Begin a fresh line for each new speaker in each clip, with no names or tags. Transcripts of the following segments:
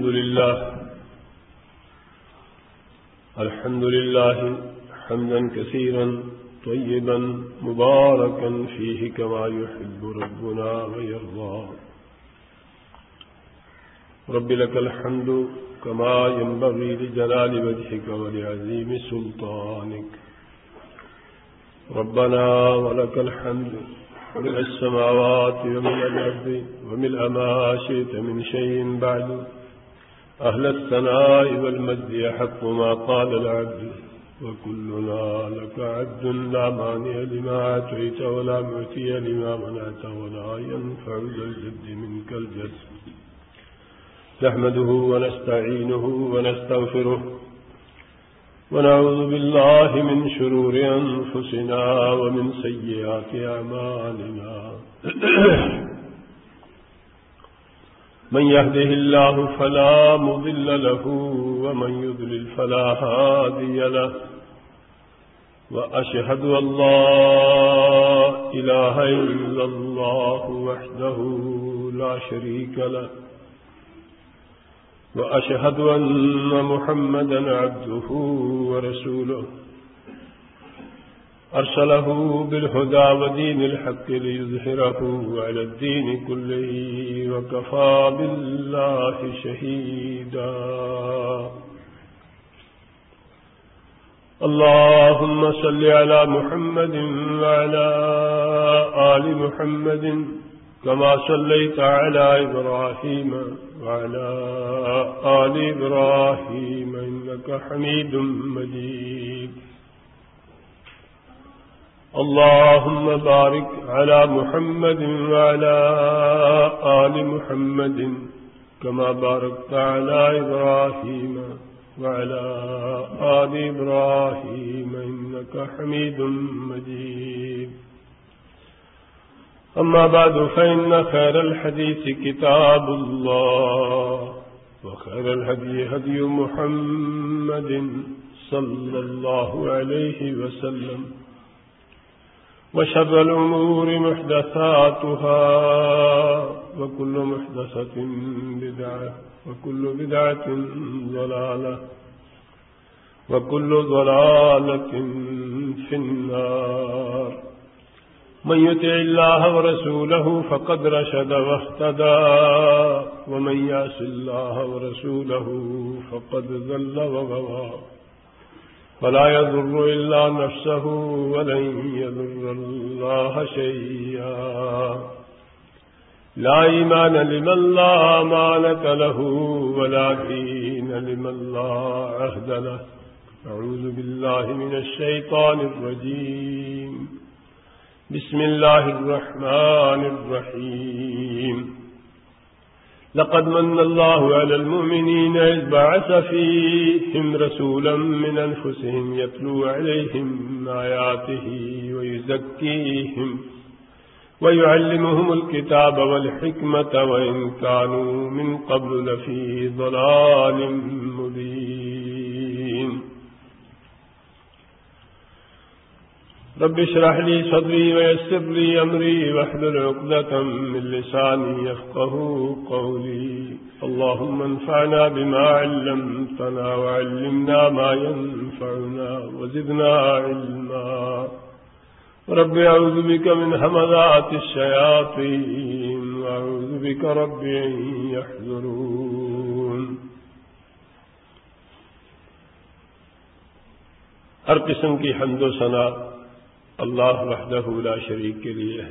الحمد لله. الحمد لله حمدا كثيرا طيبا مباركا فيه كما يحب ربنا ويرضى. رب لك الحمد كما ينبغي لجلال وجهك ولعظيم سلطانك. ربنا ولك الحمد من السماوات ومن الأرض ومن ما شئت من شيء بعد. أهل الثناء والمجد يحق ما قال العبد، وكلنا لك عبد لا مانع لما أتيت ولا معتي لما منعت ولا ينفع ذا الجد منك الجد. نحمده ونستعينه ونستغفره، ونعوذ بالله من شرور أنفسنا ومن سيئات أعمالنا. من يهده الله فلا مضل له ومن يضلل فلا هادي له وأشهد أن لا إله إلا الله وحده لا شريك له وأشهد أن محمدا عبده ورسوله أرسله بالهدى ودين الحق ليظهره على الدين كله وكفى بالله شهيدا. اللهم صل على محمد وعلى آل محمد كما صليت على إبراهيم وعلى آل إبراهيم إنك حميد مجيد. اللهم بارك على محمد وعلى آل محمد كما باركت على إبراهيم وعلى آل إبراهيم إنك حميد مجيد. أما بعد، فإن خير الحديث كتاب الله، وخير الهدي هدي محمد صلى الله عليه وسلم. وشر الأمور محدثاتها وكل محدثة بدعة وكل بدعة ضلالة وكل ضلالة في النار. من يتع الله ورسوله فقد رشد واهتدى ومن يعص الله ورسوله فقد ذل وغوى. فلا يضر إلا نفسه ولن يضر الله شيئا. لا إيمان لمن لا أمانة له ولا دين لمن لا عهد له. أعوذ بالله من الشيطان الرجيم. بسم الله الرحمن الرحيم. لقد من الله على المؤمنين إذ بعث فيهم رسولا من أنفسهم يتلو عليهم آياته ويزكيهم ويعلمهم الكتاب والحكمة وإن كانوا من قبل لفي ضلال رب اشرح لي صدري ويسر لي أمري واحلل عقدة من لساني يفقه قولي. اللهم انفعنا بما علمتنا وعلمنا ما ينفعنا وزدنا علما. رب أعوذ بك من همذات الشياطين وأعوذ بك رب يحذرون ہر قسم کی حمد و ثنا اللہ وحدہ لا شریک کے لیے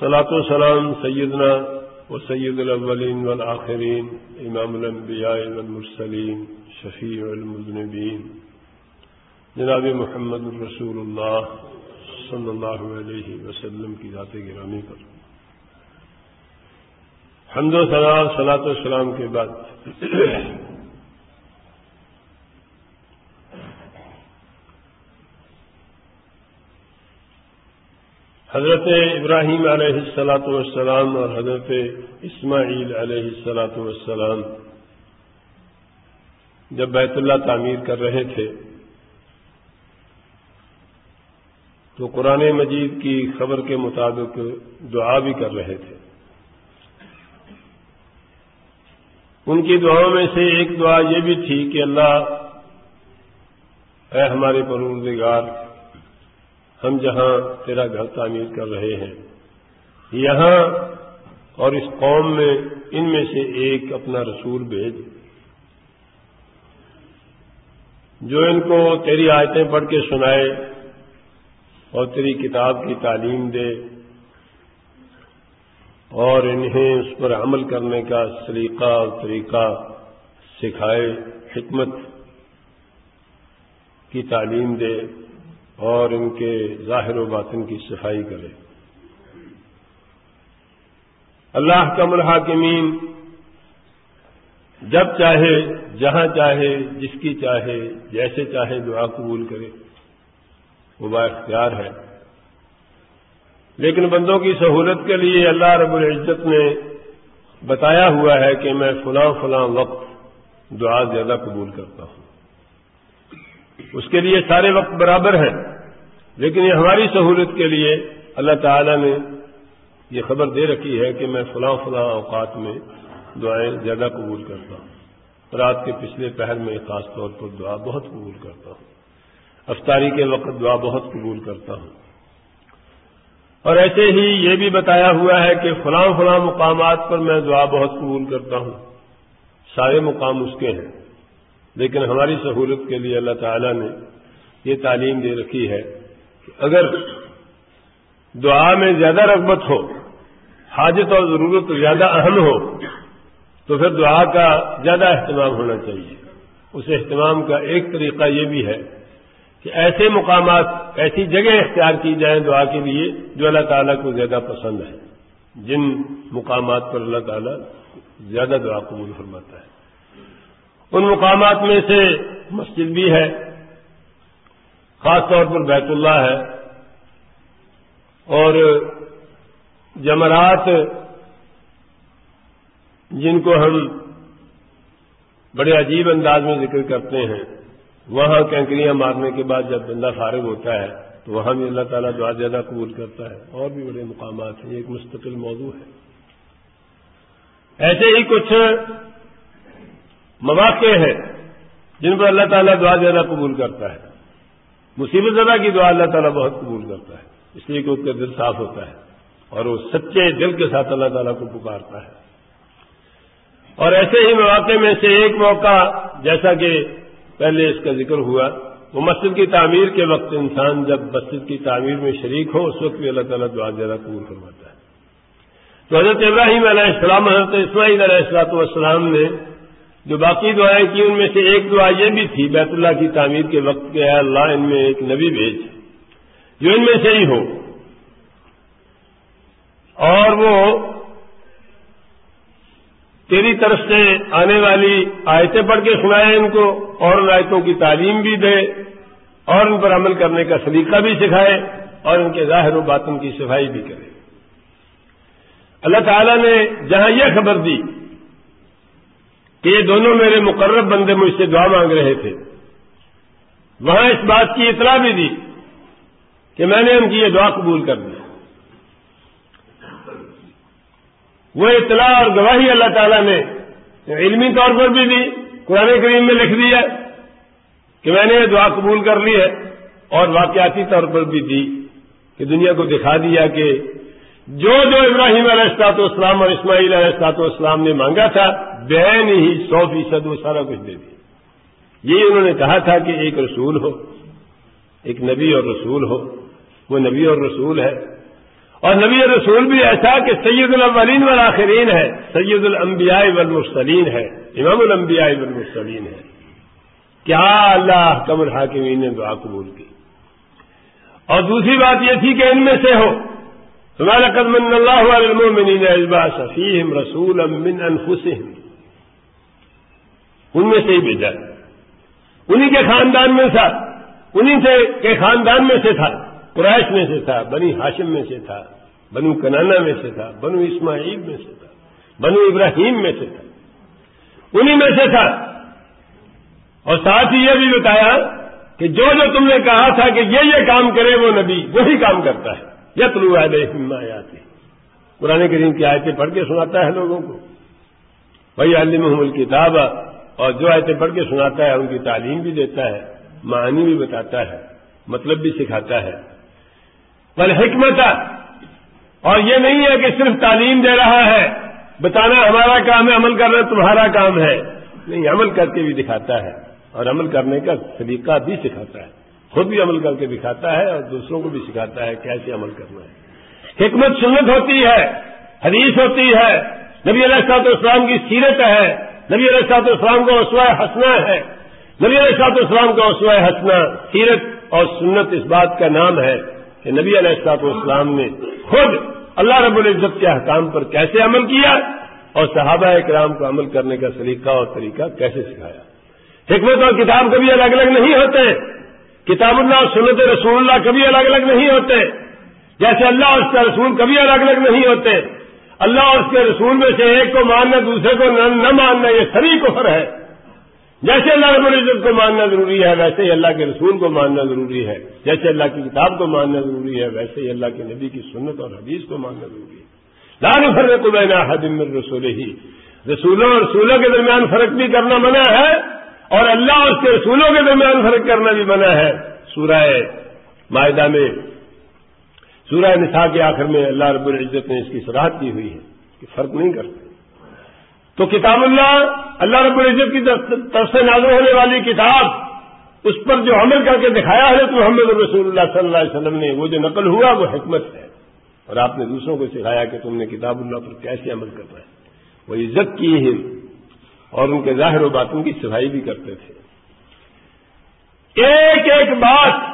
صلاۃ و سلام سیدنا و سید الاولین والآخرین، امام الانبیاء والمرسلین، شفیع المذنبین۔ جناب محمد الرسول اللہ صلی اللہ علیہ وسلم کی ذات گرامی پر۔ حمد و سلام صلاۃ و سلام کے بعد حضرت ابراہیم علیہ السلاۃ والسلام اور حضرت اسماعیل علیہ السلاۃ والسلام جب بیت اللہ تعمیر کر رہے تھے تو قرآن مجید کی خبر کے مطابق دعا بھی کر رہے تھے۔ ان کی دعاؤں میں سے ایک دعا یہ بھی تھی کہ اللہ، اے ہمارے پروردگار ہم جہاں تیرا گھر تعمیر کر رہے ہیں، یہاں اور اس قوم میں ان میں سے ایک اپنا رسول بھیج۔ جو ان کو تیری آیتیں پڑھ کے سنائے اور تیری کتاب کی تعلیم دے اور انہیں اس پر عمل کرنے کا سلیقہ اور طریقہ سکھائے، حکمت کی تعلیم دے۔ اور ان کے ظاہر و باطن کی صفائی کرے۔ اللہ کا الحاکمین جب چاہے، جہاں چاہے، جس کی چاہے، جیسے چاہے دعا قبول کرے۔ وہ با اختیار ہے۔ لیکن بندوں کی سہولت کے لیے اللہ رب العزت نے بتایا ہوا ہے کہ میں فلاں فلاں وقت دعا زیادہ قبول کرتا ہوں۔ اس کے لیے سارے وقت برابر ہیں۔ لیکن یہ ہماری سہولت کے لیے اللہ تعالی نے یہ خبر دے رکھی ہے کہ میں فلاں فلاں اوقات میں دعائیں زیادہ قبول کرتا ہوں۔ رات کے پچھلے پہر میں خاص طور پر دعا بہت قبول کرتا ہوں۔ افطاری کے وقت دعا بہت قبول کرتا ہوں۔ اور ایسے ہی یہ بھی بتایا ہوا ہے کہ فلاں فلاں مقامات پر میں دعا بہت قبول کرتا ہوں۔ سارے مقام اس کے ہیں۔ لیکن ہماری سہولت کے لیے اللہ تعالی نے یہ تعلیم دے رکھی ہے کہ اگر دعا میں زیادہ رغبت ہو، حاجت اور ضرورت زیادہ اہم ہو، تو پھر دعا کا زیادہ اہتمام ہونا چاہیے۔ اس اہتمام کا ایک طریقہ یہ بھی ہے کہ ایسے مقامات، ایسی جگہ اختیار کی جائیں دعا کے لیے جو اللہ تعالیٰ کو زیادہ پسند ہے۔ جن مقامات پر اللہ تعالیٰ زیادہ دعا قبول فرماتا ہے۔ ان مقامات میں سے مسجد بھی ہے۔ خاص طور پر بیت اللہ ہے اور جمرات جن کو ہم بڑے عجیب انداز میں ذکر کرتے ہیں، وہاں کینکریاں مارنے کے بعد جب بندہ فارغ ہوتا ہے، تو وہاں بھی اللہ تعالیٰ دعا زیادہ قبول کرتا ہے۔ اور بھی بڑے مقامات ہیں، یہ ایک مستقل موضوع ہے۔ ایسے ہی کچھ مواقع ہیں جن پر اللہ تعالیٰ دعا زیادہ قبول کرتا ہے۔ مصیبت زدہ کی دعا اللہ تعالیٰ بہت قبول کرتا ہے۔ اس لیے کہ اس کا دل صاف ہوتا ہے اور وہ سچے دل کے ساتھ اللہ تعالیٰ کو پکارتا ہے۔ اور ایسے ہی مواقع میں سے ایک موقع جیسا کہ پہلے اس کا ذکر ہوا، وہ مسجد کی تعمیر کے وقت انسان جب مسجد کی تعمیر میں شریک ہو، اس وقت بھی اللہ تعالیٰ دعا زیادہ قبول کرواتا ہے۔ تو حضرت ابراہیم علیہ السلام، حضرت اسماعیل علیہ السلاط والسلام نے جو باقی دعائیں کی ان میں سے ایک دعا یہ بھی تھی، بیت اللہ کی تعمیر کے وقت کے اللہ، ان میں ایک نبی بھیج، جو ان میں سے ہی ہو۔ اور وہ تیری طرف سے آنے والی آیتیں پڑھ کے سنائے ان کو، اور ان آیتوں کی تعلیم بھی دے، اور ان پر عمل کرنے کا سلیقہ بھی سکھائے، اور ان کے ظاہر و باطن کی صفائی بھی کرے۔ اللہ تعالیٰ نے جہاں یہ خبر دی کہ یہ دونوں میرے مقرب بندے مجھ سے دعا مانگ رہے تھے۔ وہاں اس بات کی اطلاع بھی دی کہ میں نے ان کی یہ دعا قبول کر دی۔ وہ اطلاع اور گواہی اللہ تعالیٰ نے علمی طور پر بھی دی، قرآن کریم میں لکھ دیا کہ میں نے یہ دعا قبول کر لی ہے اور واقعاتی طور پر بھی دی کہ دنیا کو دکھا دیا کہ جو جو ابراہیم علیہ السلاط اسلام اور اسماعیل علیہ السلاط اسلام نے مانگا تھا بہن ہی سو فیصد وہ سارا کچھ دے دیا۔ یہی انہوں نے کہا تھا کہ ایک رسول ہو، ایک نبی اور رسول ہو۔ وہ نبی اور رسول ہے۔ اور نبی رسول بھی ایسا کہ سید الاولین والآخرین ہے، سید الانبیاء والمرسلین ہے، امام الانبیاء والمرسلین ہے۔ کیا اللہ کم الحاکمین نے دعا قبول کی؟ اور دوسری بات یہ تھی کہ ان میں سے ہو۔ ہمارا قدم اللہ المومنین البا صفیم رسول امن انفسہم ان میں سے ہی بھیجا۔ انہی کے خاندان میں تھا۔ انہی سے کے خاندان میں سے تھا۔ قریش میں سے تھا۔ بنی ہاشم میں سے تھا۔ بنو کنانا میں سے تھا۔ بنو اسماعیل میں سے تھا۔ بنو ابراہیم میں سے تھا۔ انہی میں سے تھا۔ اور ساتھ ہی یہ بھی بتایا کہ جو جو تم نے کہا تھا کہ یہ یہ کام کرے وہ نبی وہی کام کرتا ہے۔ یت لو آئے قرآن کریم کی آیتیں پڑھ کے سناتا ہے لوگوں کو۔ وہی علم الکتاب اور جو ایسے پڑھ کے سناتا ہے ان کی تعلیم بھی دیتا ہے معنی بھی بتاتا ہے مطلب بھی سکھاتا ہے۔ پر حکمت اور یہ نہیں ہے کہ صرف تعلیم دے رہا ہے، بتانا ہمارا کام ہے، عمل کرنا تمہارا کام ہے۔ نہیں، عمل کر کے بھی دکھاتا ہے اور عمل کرنے کا طریقہ بھی سکھاتا ہے۔ خود بھی عمل کر کے دکھاتا ہے اور دوسروں کو بھی سکھاتا ہے کیسے عمل کرنا ہے۔ حکمت سنت ہوتی ہے، حدیث ہوتی ہے۔ نبی علیہ صاحب اسلام کی سیرت ہے۔ نبی علیہ صاحب اسلام کو اسوائے ہنسنا ہے۔ نبی علیہ صاحب اسلام کا اسوائے ہنسنا سیرت اور سنت اس بات کا نام ہے کہ نبی علیہ السلاط اسلام نے خود اللہ رب العزت کے احکام پر کیسے عمل کیا اور صحابہ اکرام کو عمل کرنے کا سلیقہ اور طریقہ کیسے سکھایا۔ حکمت اور کتاب کبھی الگ الگ نہیں ہوتے کتاب اللہ اور سنت رسول اللہ کبھی الگ الگ نہیں ہوتے۔ جیسے اللہ اور اس کا رسول کبھی الگ الگ نہیں ہوتے۔ اللہ اور اس کے رسول میں سے ایک کو ماننا، دوسرے کو نہ ماننا، یہ سبھی کفر ہے۔ جیسے اللہ رب العزت کو ماننا ضروری ہے، ویسے ہی اللہ کے رسول کو ماننا ضروری ہے۔ جیسے اللہ کی کتاب کو ماننا ضروری ہے، ویسے ہی اللہ کے نبی کی سنت اور حدیث کو ماننا ضروری ہے۔ لال فرق بینا حدم رسول ہی رسولوں اور رسولوں کے درمیان فرق بھی کرنا منع ہے۔ اور اللہ اور اس کے رسولوں کے درمیان فرق کرنا بھی منع ہے۔ سورہ معاہدہ میں، سورہ نساء کے آخر میں اللہ رب العزت نے اس کی سراہد کی ہوئی ہے کہ فرق نہیں کرتے۔ تو کتاب اللہ اللہ رب العزت کی طرف سے نازل ہونے والی کتاب، اس پر جو عمل کر کے دکھایا ہے تو محمد رسول اللہ صلی اللہ علیہ وسلم نے، وہ جو نقل ہوا، وہ حکمت ہے۔ اور آپ نے دوسروں کو سکھایا کہ تم نے کتاب اللہ پر کیسے عمل کرنا ہے۔ وہ عزت کی ہے اور ان کے ظاہر و باتوں کی صفائی بھی کرتے تھے۔ ایک ایک بات۔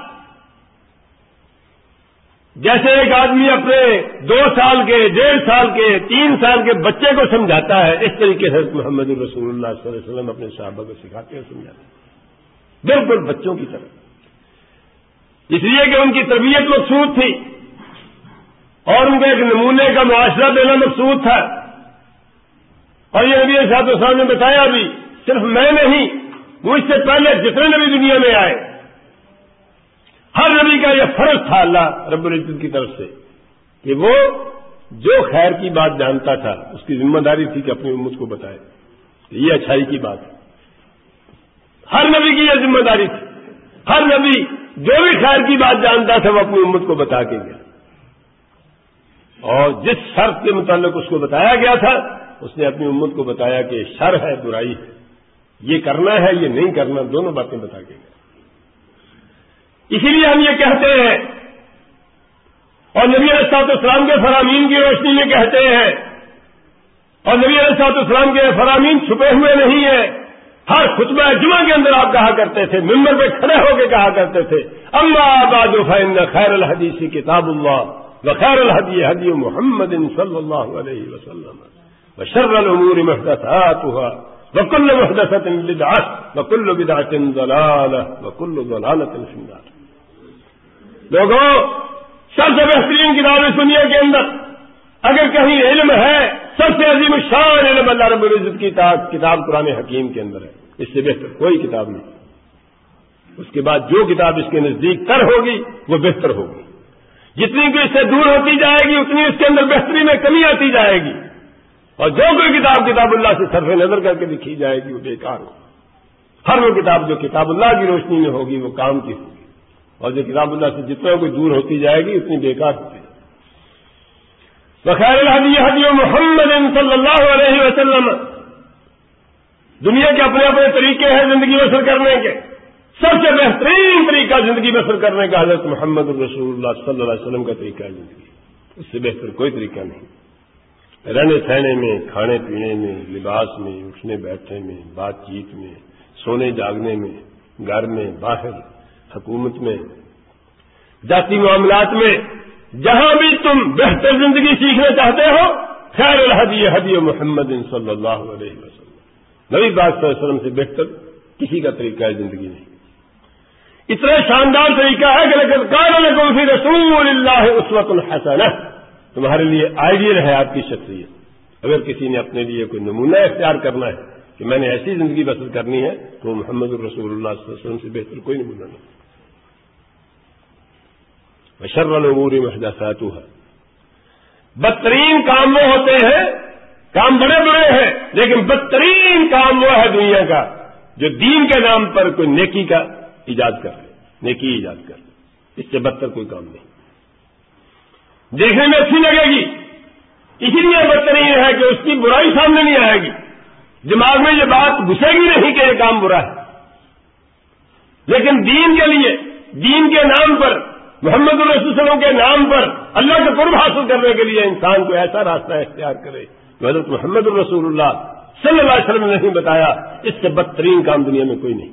جیسے ایک آدمی اپنے دو سال کے، ڈیڑھ سال کے، تین سال کے بچے کو سمجھاتا ہے، اس طریقے سے محمد الرسول اللہ صلی اللہ علیہ وسلم اپنے صحابہ کو سکھاتے ہیں سمجھاتے ہیں۔ بالکل بچوں کی طرح۔ اس لیے کہ ان کی تربیت مقصود تھی اور ان کو ایک نمونے کا معاشرہ دینا مقصود تھا۔ اور یہ نبی صاحب السلام نے بتایا بھی، صرف میں نہیں، وہ اس سے پہلے جتنے نبی دنیا میں آئے۔ ہر نبی کا یہ فرض تھا اللہ رب العزت کی طرف سے کہ وہ جو خیر کی بات جانتا تھا، اس کی ذمہ داری تھی کہ اپنی امت کو بتائے۔ کہ یہ اچھائی کی بات۔ ہے ہر نبی کی یہ ذمہ داری تھی۔ ہر نبی جو بھی خیر کی بات جانتا تھا، وہ اپنی امت کو بتا کے گیا۔ اور جس شرط کے متعلق اس کو بتایا گیا تھا اس نے اپنی امت کو بتایا کہ شر ہے، برائی ہے۔ یہ کرنا ہے، یہ نہیں کرنا، دونوں باتیں بتا کے گئے۔ اسی لیے ہم یہ کہتے ہیں، اور نبی علیہ اسلام کے فرامین کی روشنی میں کہتے ہیں، اور نبی علیہ اسلام کے فرامین چھپے ہوئے نہیں ہیں۔ ہر خطبہ جمعہ کے اندر آپ کہا کرتے تھے ممبر پہ کھڑے ہو کے کہا کرتے تھے اللہ آباد فین خیر الحدیثی کتاب اللہ وخير الهدي هدي محمد صلى الله عليه وسلم۔ وشر الأمور محدثاتها وكل محدثة بدعة وكل بدعة ضلالة وكل ضلالة في النار. لوگوں، سب سے بہترین کتاب اس دنیا کے اندر اگر کہیں علم ہے، سب سے عظیم شان علم اللہ رب العزت کی کتاب قرآن حکیم کے اندر ہے۔ اس سے بہتر کوئی کتاب نہیں۔ اس کے بعد جو کتاب اس کے نزدیک تر ہوگی، وہ بہتر ہوگی۔ جتنی بھی اس سے دور ہوتی جائے گی، اتنی اس کے اندر بہتری میں کمی آتی جائے گی۔ اور جو کوئی کتاب کتاب اللہ سے صرف نظر کر کے لکھی جائے گی وہ بیکار ہو۔ ہر وہ کتاب جو کتاب اللہ کی روشنی میں ہوگی وہ کام کی ہوگی۔ اور جو کتاب اللہ سے جتنا کوئی دور ہوتی جائے گی اتنی بیکار ہوتی جائے گی۔ بخیر الحدی حدی محمد صلی اللہ علیہ وسلم۔ دنیا کے اپنے اپنے طریقے ہیں زندگی بسر کرنے کے۔ سب سے بہترین طریقہ زندگی بسر کرنے کا حضرت محمد الرسول اللہ صلی اللہ علیہ وسلم کا طریقہ ہے زندگی۔ اس سے بہتر کوئی طریقہ نہیں۔ رہنے سہنے میں، کھانے پینے میں، لباس میں، اٹھنے بیٹھنے میں، بات چیت میں، سونے جاگنے میں، گھر میں، باہر، حکومت میں ذاتی معاملات میں، جہاں بھی تم بہتر زندگی سیکھنا چاہتے ہو، خیر الحدی حدی محمد صلی اللہ علیہ وسلم۔ نبی بات صلی اللہ علیہ وسلم سے بہتر کسی کا طریقہ ہے زندگی نہیں۔ اتنا شاندار طریقہ ہے کہ کان رسول اللہ اس وقت الحسن تمہارے لیے آئیڈیل ہے آپ کی شخصیت۔ اگر کسی نے اپنے لیے کوئی نمونہ اختیار کرنا ہے کہ میں نے ایسی زندگی بسر کرنی ہے، تو محمد الرسول اللہ صلی اللہ علیہ وسلم سے بہتر کوئی نمونہ نہیں۔ بشر العمور محدثات ہے بدترین کام وہ ہوتے ہیں، کام بڑے بڑے ہیں، لیکن بدترین کام وہ ہے دنیا کا جو دین کے نام پر کوئی نیکی کا ایجاد کر لے نیکی ایجاد کر لے اس سے بدتر کوئی کام نہیں۔ دیکھنے میں اچھی لگے گی۔ اسی لیے بدترین ہے کہ اس کی برائی سامنے نہیں آئے گی۔ دماغ میں یہ بات گھسے گی نہیں کہ یہ کام برا ہے۔ لیکن دین کے لیے، دین کے نام پر، محمد وسلم کے نام پر اللہ کا قرب حاصل کرنے کے لیے انسان کو ایسا راستہ اختیار کرے حضرت محمد الرسول اللہ صلی اللہ علیہ وسلم نے نہیں بتایا۔ اس سے بدترین کام دنیا میں کوئی نہیں۔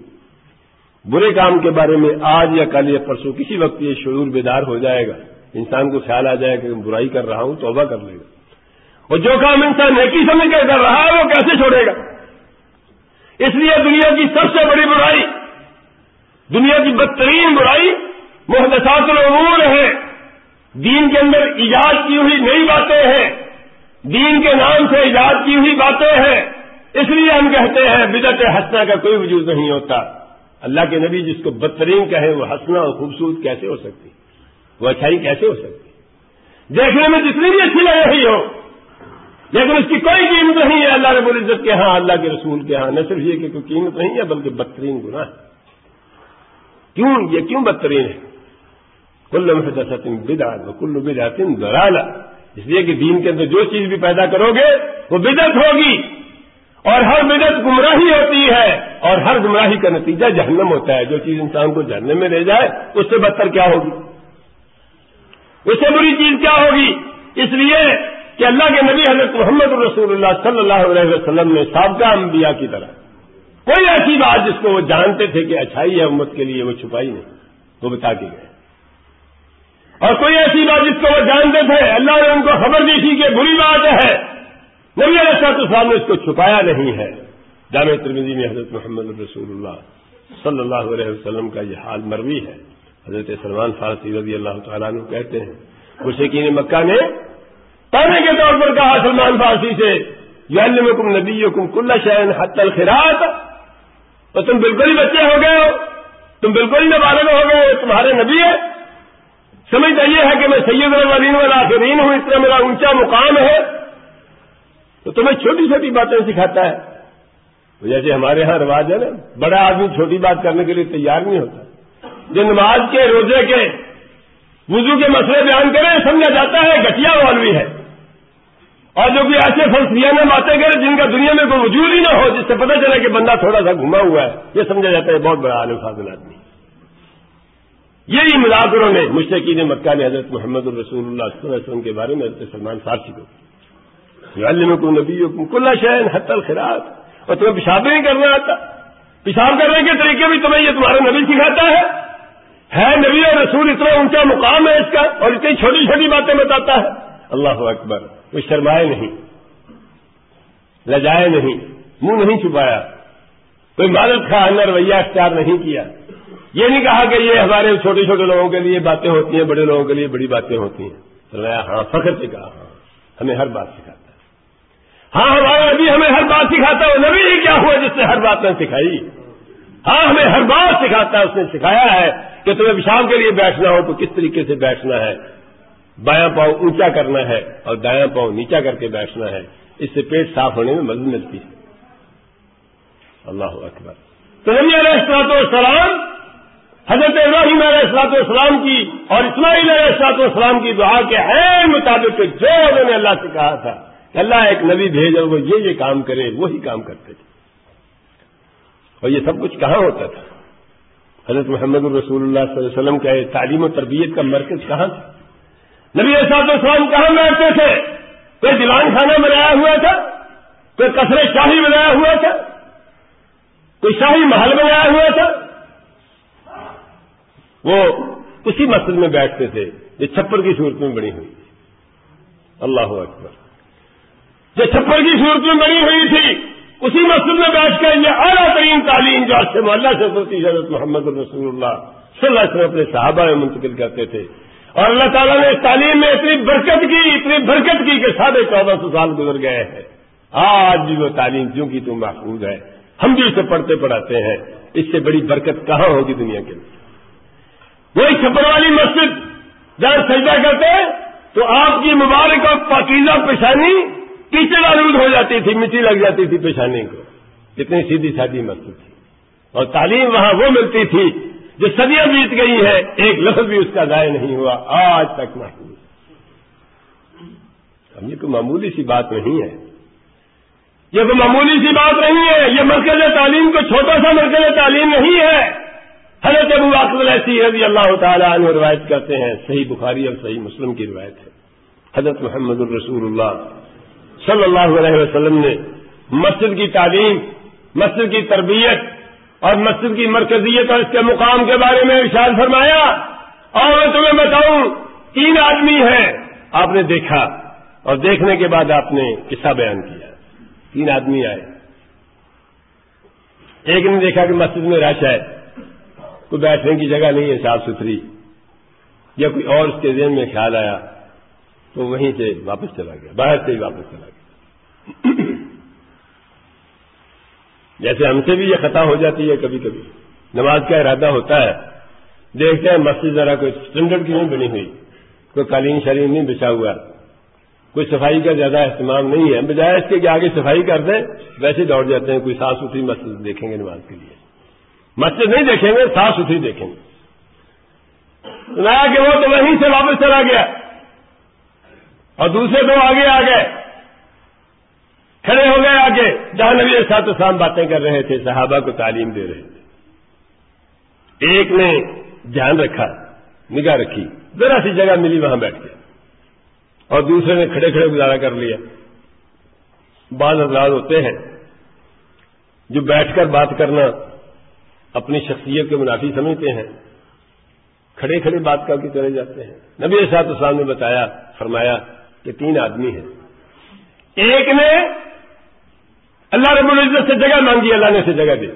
برے کام کے بارے میں آج یا کل یا پرسوں کسی وقت یہ شعور بیدار ہو جائے گا۔ انسان کو خیال آ جائے کہ برائی کر رہا ہوں، توبہ کر لے گا۔ اور جو کام انسان نیکی سمجھ کر کر رہا ہے، وہ کیسے چھوڑے گا؟ اس لیے دنیا کی سب سے بڑی برائی، دنیا کی بدترین برائی محدثات العمور ہے۔ دین کے اندر ایجاد کی ہوئی نئی باتیں ہیں۔ دین کے نام سے ایجاد کی ہوئی باتیں ہیں۔ اس لیے ہم کہتے ہیں بدت ہنسنا کا کوئی وجود نہیں ہوتا۔ اللہ کے نبی جس کو بدترین کہے، وہ ہنسنا اور خوبصورت کیسے ہو سکتی؟ وہ اچھائی کیسے ہو سکتی دیکھنے میں جتنی بھی اچھی لگ رہی ہو، لیکن اس کی کوئی قیمت نہیں ہے۔ اللہ رب العزت کے ہاں اللہ کے رسول کے ہاں نہ صرف یہ کہ کوئی قیمت نہیں ہے، بلکہ بدترین گناہ ہے۔ کیوں؟ یہ کیوں بدترین ہے؟ کل میں بدا کل بدعت درالا اس لیے کہ دین کے اندر جو چیز بھی پیدا کرو گے، وہ بدت ہوگی۔ اور ہر بدت گمراہی ہوتی ہے، اور ہر گمراہی کا نتیجہ جہنم ہوتا ہے۔ جو چیز انسان کو جہنم میں لے جائے، اس سے بدتر کیا ہوگی؟ اس سے بری چیز کیا ہوگی؟ اس لیے کہ اللہ کے نبی حضرت محمد رسول اللہ صلی اللہ علیہ وسلم نے سابقہ انبیاء کی طرح کوئی ایسی بات جس کو وہ جانتے تھے کہ اچھائی ہے امت کے لیے، وہ چھپائی نہیں، وہ بتا کے گئے۔ اور کوئی ایسی بات جس کو وہ جانتے تھے، اللہ نے ان کو خبر دی تھی کہ بری بات ہے۔ نبی علیہ صاحب نے اس کو چھپایا نہیں ہے۔ جامع ترمیزی میں حضرت محمد رسول اللہ صلی اللہ علیہ وسلم کا یہ حال مروی ہے۔ حضرت سلمان فارسی رضی اللہ تعالیٰ عنہ کہتے ہیں مشکین مکہ نے پڑھنے کے طور پر کہا، سلمان فارسی سے یہ کم نبی کم کل شہن حت الخراط، تو تم بالکل ہی بچے ہو گئے ہو، تم بالکل ہی نابالغ ہو گئے ہو، تمہارے نبی ہے سمجھتا یہ ہے کہ میں سید الولین والآخرین ہوں، اس طرح میرا اونچا مقام ہے۔ تو تمہیں چھوٹی چھوٹی باتیں سکھاتا ہے۔ جیسے ہمارے ہاں رواج ہے نا، بڑا آدمی چھوٹی بات کرنے کے لیے تیار نہیں ہوتا۔ نماز کے، روزے کے، وضو کے مسئلے بیان کرے سمجھا جاتا ہے گٹیا والوی ہے۔ اور جو کوئی ایسے فلسفیانہ باتیں کرے جن کا دنیا میں کوئی وجود ہی نہ ہو، جس سے پتہ چلا کہ بندہ تھوڑا سا گھما ہوا ہے، یہ سمجھا جاتا ہے بہت بڑا عالم فاضل آدمی۔ یہی مذاکروں نے مشتقین مکہ نے حضرت محمد الرسول اللہ صلی اللہ علیہ وسلم کے بارے میں حضرت سلمان فارسی کو علم کو نبی کل شہن حت الخراط اور تمہیں پیشاب نہیں کرنا آتا۔ پیشاب کرنے کے طریقے بھی تمہیں یہ تمہارا نبی سکھاتا ہے۔ ہے نبی اور رسول اتنا اونچا مقام ہے اس کا اور اتنی چھوٹی چھوٹی باتیں بتاتا ہے۔ اللہ اکبر وہ شرمائے نہیں، لجائے نہیں، منہ نہیں چھپایا۔ کوئی مالت کا رویہ اختیار نہیں کیا۔ یہ نہیں کہا کہ یہ ہمارے چھوٹے چھوٹے لوگوں کے لیے باتیں ہوتی ہیں، بڑے لوگوں کے لیے بڑی باتیں ہوتی ہیں۔ ہاں فخر سے کہا ہاں ہمیں ہر بات سکھاتا ہے۔ ہاں ہمارا نبی ہمیں ہر بات سکھاتا ہے نبی ہی کیا ہوا جس نے ہر بات نے سکھائی؟ ہاں ہمیں ہر بات سکھاتا ہے، اس نے سکھایا ہے۔ کہ تمہیں پیشاب کے لیے بیٹھنا ہو تو کس طریقے سے بیٹھنا ہے؟ بایاں پاؤں اونچا کرنا ہے اور دایاں پاؤں نیچا کر کے بیٹھنا ہے۔ اس سے پیٹ صاف ہونے میں مدد ملتی ہے۔ اللہ اکبر۔ تو نبی علیہ السلام والسلام، حضرت ابراہیم علیہ السلاط والسلام کی اور اسماعیل علیہ السلاط والسلام کی دعا کے ہے مطابق جو انہوں نے اللہ سے کہا تھا کہ اللہ ایک نبی بھیج اور وہ یہ یہ کام کرے، وہی کام کرتے تھے۔ اور یہ سب کچھ کہاں ہوتا تھا؟ حضرت محمد الرسول اللہ صلی اللہ علیہ وسلم کا تعلیم و تربیت کا مرکز کہاں تھا؟ نبی احساط والسلام کہاں بیٹھتے تھے؟ کوئی دیوان خانہ بنایا ہوا تھا؟ کوئی کثرے شاہی بنایا ہوا تھا؟ کوئی شاہی محل بنایا ہوا تھا؟ وہ اسی مسجد میں بیٹھتے تھے، جو چھپر کی صورت میں بنی ہوئی تھی۔ اللہ اکبر۔ جو چھپر کی صورت میں بنی ہوئی تھی اسی مسجد میں بیٹھ کر یہ اعلیٰ ترین تعلیم جو سے اللہ سے ہوتی حضرت محمد رسول اللہ صلی اللہ علیہ وسلم اپنے صحابہ میں منتقل کرتے تھے۔ اور اللہ تعالیٰ نے اس تعلیم میں اتنی برکت کی، اتنی برکت کی کہ ساڑھے چودہ سو سال گزر گئے ہیں۔ آج بھی وہ تعلیم کیوں کی تو محفوظ ہے؟ ہم بھی اسے پڑھتے پڑھاتے ہیں۔ اس سے بڑی برکت کہاں ہوگی دنیا کے لیے وہی چھپر والی مسجد جہاں سجدہ کرتے تو آپ کی مبارک اور پاکیزہ پیشانی کیچڑ آلود ہو جاتی تھی؟ مٹی لگ جاتی تھی پیشانی کو۔ اتنی سیدھی سادی مسجد تھی۔ اور تعلیم وہاں وہ ملتی تھی جو صدیاں بیت گئی ہے ایک لفظ بھی اس کا ضائع نہیں ہوا، آج تک محفوظ۔ اب یہ کوئی معمولی سی بات نہیں ہے۔ یہ کوئی معمولی سی بات نہیں ہے۔ یہ مرکز تعلیم کو چھوٹا سا مرکز تعلیم نہیں ہے۔ حضرت ابو واقع ایسی رضی اللہ تعالیٰ عنہ روایت کرتے ہیں، صحیح بخاری اور صحیح مسلم کی روایت ہے۔ حضرت محمد الرسول اللہ۔ صلی اللہ علیہ وسلم نے مسجد کی تعلیم، مسجد کی تربیت اور مسجد کی مرکزیت اور اس کے مقام کے بارے میں ارشاد فرمایا۔ اور میں تمہیں بتاؤں، تین آدمی ہیں۔ آپ نے دیکھا اور دیکھنے کے بعد آپ نے قصہ بیان کیا۔ تین آدمی آئے۔ ایک نے دیکھا کہ مسجد میں رش ہے۔ کوئی بیٹھنے کی جگہ نہیں ہے، صاف ستھری۔ یا کوئی اور اس کے ذہن میں خیال آیا تو وہیں سے واپس چلا گیا، باہر سے ہی واپس چلا گیا۔ جیسے ہم سے بھی یہ خطا ہو جاتی ہے کبھی کبھی۔ نماز کا ارادہ ہوتا ہے۔ دیکھتے ہیں مسجد ذرا کوئی اسٹینڈرڈ کی نہیں بنی ہوئی۔ کوئی قالین شرین نہیں بچا ہوا۔ کوئی صفائی کا زیادہ اہتمام نہیں ہے۔ بجائے اس کے کہ آگے صفائی کر دیں، ویسے دوڑ جاتے ہیں۔ کوئی صاف ستھری مسجد دیکھیں گے نماز کے لیے۔ مسجد نہیں دیکھیں گے صاف ستھری دیکھیں گے۔ سنایا کہ وہ تو وہیں سے واپس چلا گیا۔ اور دوسرے دو آگے آ گئے۔ کھڑے ہو گئے آگے۔ جہاں نبی سات اسلام باتیں کر رہے تھے، صحابہ کو تعلیم دے رہے تھے۔ ایک نے دھیان رکھا، نگاہ رکھی، ذرا سی جگہ ملی، وہاں بیٹھ کے اور دوسرے نے کھڑے کھڑے گزارا کر لیا۔ بعض افراد ہوتے ہیں جو بیٹھ کر بات کرنا اپنی شخصیت کے منافی سمجھتے ہیں، کھڑے کھڑے بات کر کے چلے جاتے ہیں۔ نبی سات اسلام نے بتایا، فرمایا کہ تین آدمی ہیں۔ ایک نے اللہ رب العزت سے جگہ مانگی، اللہ نے اسے جگہ دی۔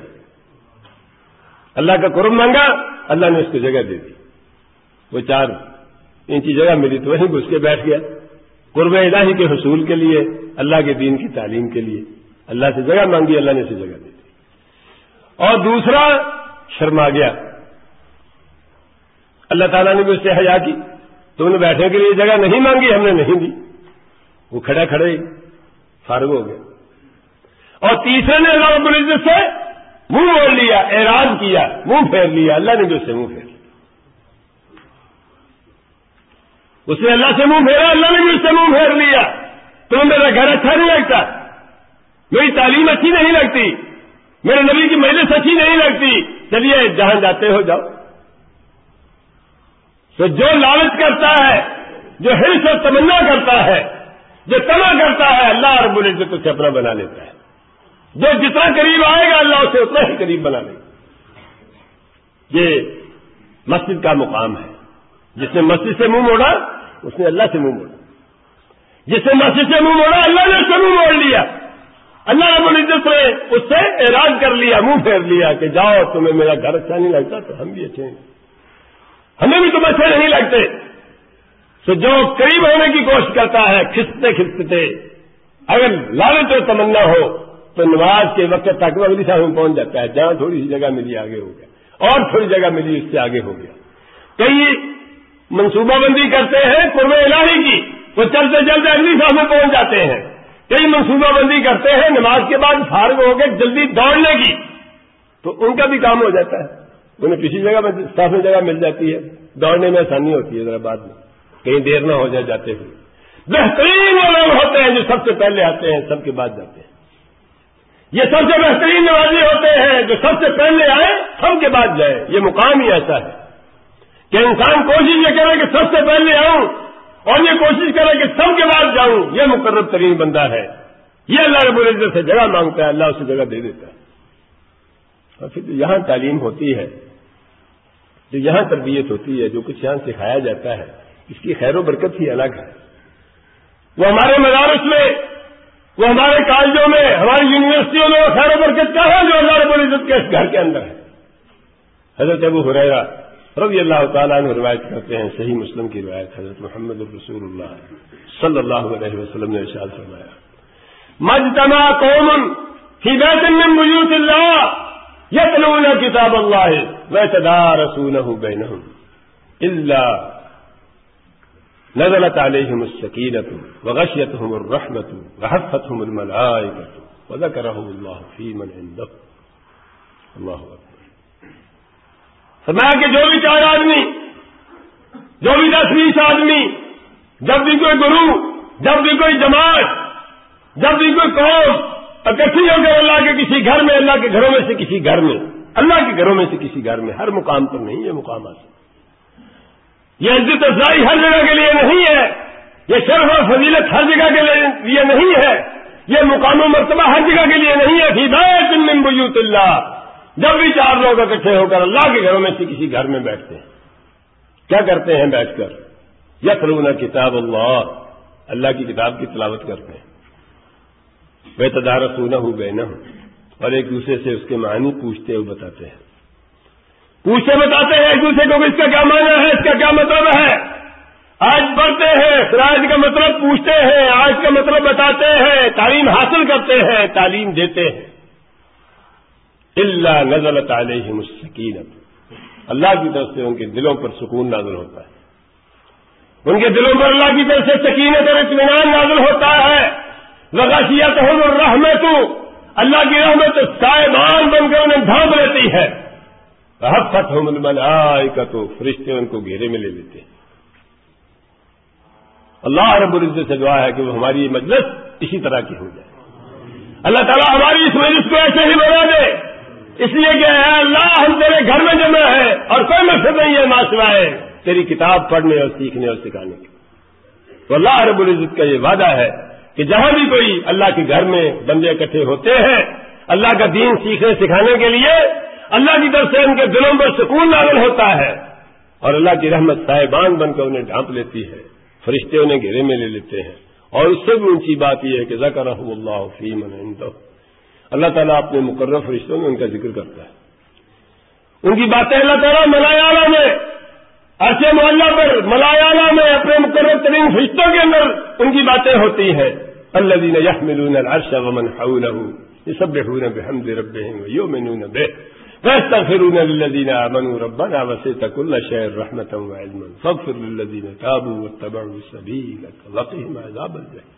اللہ کا قرب مانگا، اللہ نے اس کو جگہ دے دی۔ وہ چار انچی جگہ ملی تو وہیں گھس کے بیٹھ گیا۔ قرب الہی کے حصول کے لیے، اللہ کے دین کی تعلیم کے لیے۔ اللہ سے جگہ مانگی، اللہ نے اسے جگہ دے دی۔ اور دوسرا شرما گیا۔ اللہ تعالیٰ نے بھی اس سے حیا کی۔ تم نے بیٹھنے کے لیے جگہ نہیں مانگی، ہم نے نہیں دی۔ وہ کھڑا کھڑے فارغ ہو گیا اور تیسرے نے اللہ رب العزت سے منہ موڑ لیا اعراض کیا، منہ پھیر لیا، اللہ نے بھی اس سے منہ پھیر لیا۔ اس نے اللہ سے منہ پھیرا، اللہ نے بھی اس سے منہ پھیر لیا۔ تو میرا گھر اچھا نہیں لگتا۔ میری تعلیم اچھی نہیں لگتی۔ میرے نبی کی مجلس اچھی نہیں لگتی۔ چلیے، جہاں جاتے ہو جاؤ۔ تو جو لالچ کرتا ہے، جو ہرس اور تمنا کرتا ہے، جو تما کرتا ہے، اللہ رب العزت اسے اپنا بنا لیتا ہے۔ جو جتنا قریب آئے گا اللہ اسے اتنا ہی قریب بنا لے گا۔ یہ مسجد کا مقام ہے۔ جس نے مسجد سے منہ موڑا، اس نے اللہ سے منہ موڑا۔ جس نے مسجد سے منہ موڑا، اللہ نے اس سے منہ موڑ لیا۔ اللہ رب العزت نے اس سے اعراض کر لیا، منہ پھیر لیا کہ جاؤ، تمہیں میرا گھر اچھا نہیں لگتا تو ہم بھی اچھے ہیں۔ ہمیں بھی تم اچھے نہیں لگتے۔ تو جو قریب ہونے کی کوشش کرتا ہے، کھستے کھستے، اگر لالچ و تمنا ہو تو نماز کے وقت تک وہ اگلی سال میں پہنچ جاتا ہے جہاں تھوڑی سی جگہ ملی آگے ہو گیا۔ اور تھوڑی جگہ ملی اس سے آگے ہو گیا۔ کئی منصوبہ بندی کرتے ہیں قرب الہی کی۔ وہ چلتے چلتے اگلی سال میں پہنچ جاتے ہیں۔ کئی منصوبہ بندی کرتے ہیں۔ نماز کے بعد فارغ ہو کے جلدی دوڑنے کی۔ تو ان کا بھی کام ہو جاتا ہے۔ انہیں کسی جگہ میں صاف جگہ مل جاتی ہے۔ دوڑنے میں آسانی ہوتی ہے ذرا بعد میں۔ کہیں دیر نہ ہو جائے جاتے ہوئے۔ بہترین وہ لوگ ہوتے ہیں جو سب سے پہلے آتے ہیں، سب کے بعد جاتے ہیں۔ یہ سب سے بہترین نوازی ہوتے ہیں جو سب سے پہلے آئے سب کے بعد جائے۔ یہ مقام ہی ایسا ہے کہ انسان کوشش یہ کرے کہ سب سے پہلے آؤں اور یہ کوشش کرے کہ سب کے بعد جاؤں، یہ مقرر ترین بندہ ہے۔ یہ اللہ رب العزت سے جگہ مانگتا ہے، اللہ اسے جگہ دے دیتا ہے۔ اور پھر جو یہاں تعلیم ہوتی ہے، جو یہاں تربیت ہوتی ہے، جو کچھ یہاں سکھایا جاتا ہے، اس کی خیر و برکت ہی الگ ہے۔ وہ ہمارے مدارس میں وہ ہمارے کالجوں میں، ہماری یونیورسٹیوں میں، وہ خیر و برکت کا ہے جو اللہ رب العزت کے اس گھر کے اندر ہے؟ حضرت ابو حریرا رضی اللہ تعالیٰ نے روایت کرتے ہیں، صحیح مسلم کی روایت، حضرت محمد الرسول اللہ صلی اللہ علیہ وسلم نے ارشاد فرمایا مجتمع قوم فی بیت من بیوت اللہ یتلون کتاب اللہ ویتدارسونہ بینہم الا
نزلت عليهم السكينة وغشيتهم الرحمة وحفتهم الملائكة وذكرهم الله في من عنده. الله أكبر.
فرمایا کہ جو بھی چار آدمی، جو بھی دس بیس آدمی، جب بھی کوئی گرو، جب بھی کوئی جماعت، جب بھی کوئی قوم اکٹھی ہو کر اللہ کے کسی گھر میں، اللہ کے گھروں میں سے کسی گھر میں، اللہ کے گھروں میں سے کسی گھر میں، ہر مقام پر نہیں ہے مقامات یہ عزت افزائی ہر جگہ کے لیے نہیں ہے۔ یہ شرف اور فضیلت ہر جگہ کے لیے نہیں ہے۔ یہ مقام و مرتبہ ہر جگہ کے لیے نہیں ہے۔ ہدایت من بیوت اللہ۔ جب بھی چار لوگ اکٹھے ہو کر اللہ کے گھروں میں سے کسی گھر میں بیٹھتے ہیں۔ کیا کرتے ہیں بیٹھ کر؟ یقر کتاب اللہ۔ اللہ کی کتاب کی تلاوت کرتے ہیں۔ بے تدارت نہ ہو بے نہ اور ایک دوسرے سے اس کے معنی پوچھتے ہوئے بتاتے ہیں۔ پوچھتے بتاتے ہیں ایک دوسرے کو اس کا کیا معنی ہے، اس کا کیا مطلب ہے؟ آج پڑھتے ہیں پھر آج کا مطلب پوچھتے ہیں، آج کا مطلب بتاتے ہیں، تعلیم حاصل کرتے ہیں، تعلیم دیتے ہیں۔ اللہ نزل علیہ مستقینت اللہ کی طرف سے ان کے دلوں پر سکون نازل ہوتا ہے۔ ان کے دلوں پر اللہ کی طرف سے سکینت اور اطمینان نازل ہوتا ہے۔ لگاشیت ہوں رحمت اللہ کی رحمت سائبان بن کر انہیں ڈھانپ لیتی ہے۔ حفت ہو کا تو فرشتے ان کو گھیرے میں لے لیتے ہیں۔ اللہ رب العزت سے دعا ہے کہ وہ ہماری مجلس اسی طرح کی ہو جائے۔ اللہ تعالیٰ ہماری اس مجلس کو ایسے ہی بنا دے۔ اس لیے کہ ہے اللہ، ہم تیرے گھر میں جمع ہے اور کوئی مقصد نہیں ہے ماسوائے تیری کتاب پڑھنے اور سیکھنے اور سکھانے کی۔ تو اللہ رب العزت کا یہ وعدہ ہے کہ جہاں بھی کوئی اللہ کے گھر میں بندے اکٹھے ہوتے ہیں، اللہ کا دین سیکھنے، سکھانے کے لیے اللہ کی طرف سے ان کے دلوں پر سکون نازل ہوتا ہے اور اللہ کی رحمت صاحبان بن کر انہیں ڈھانپ لیتی ہے، فرشتے انہیں گھیرے میں لے لیتے ہیں۔ اور اس سے بھی اونچی بات یہ ہے کہ ذکر اللہ فیم اللہ تعالیٰ اپنے مقرر فرشتوں میں ان کا ذکر کرتا ہے۔ ان کی باتیں اللہ تعالیٰ ملایالہ میں ایسے محلہ پر ملایالہ میں اپنے مقرر ترین فرشتوں کے اندر ان کی باتیں ہوتی ہیں۔ اللہ دین یحملون العرش ومن حوله يسبحون بحمد ربهم ويؤمنون به۔ فاستغفرون للذين آمنوا ربنا وسيت كل شيء رحمة وعلما. فاغفر للذين تابوا واتبعوا سبيلك وقهم عذاب الجحيم.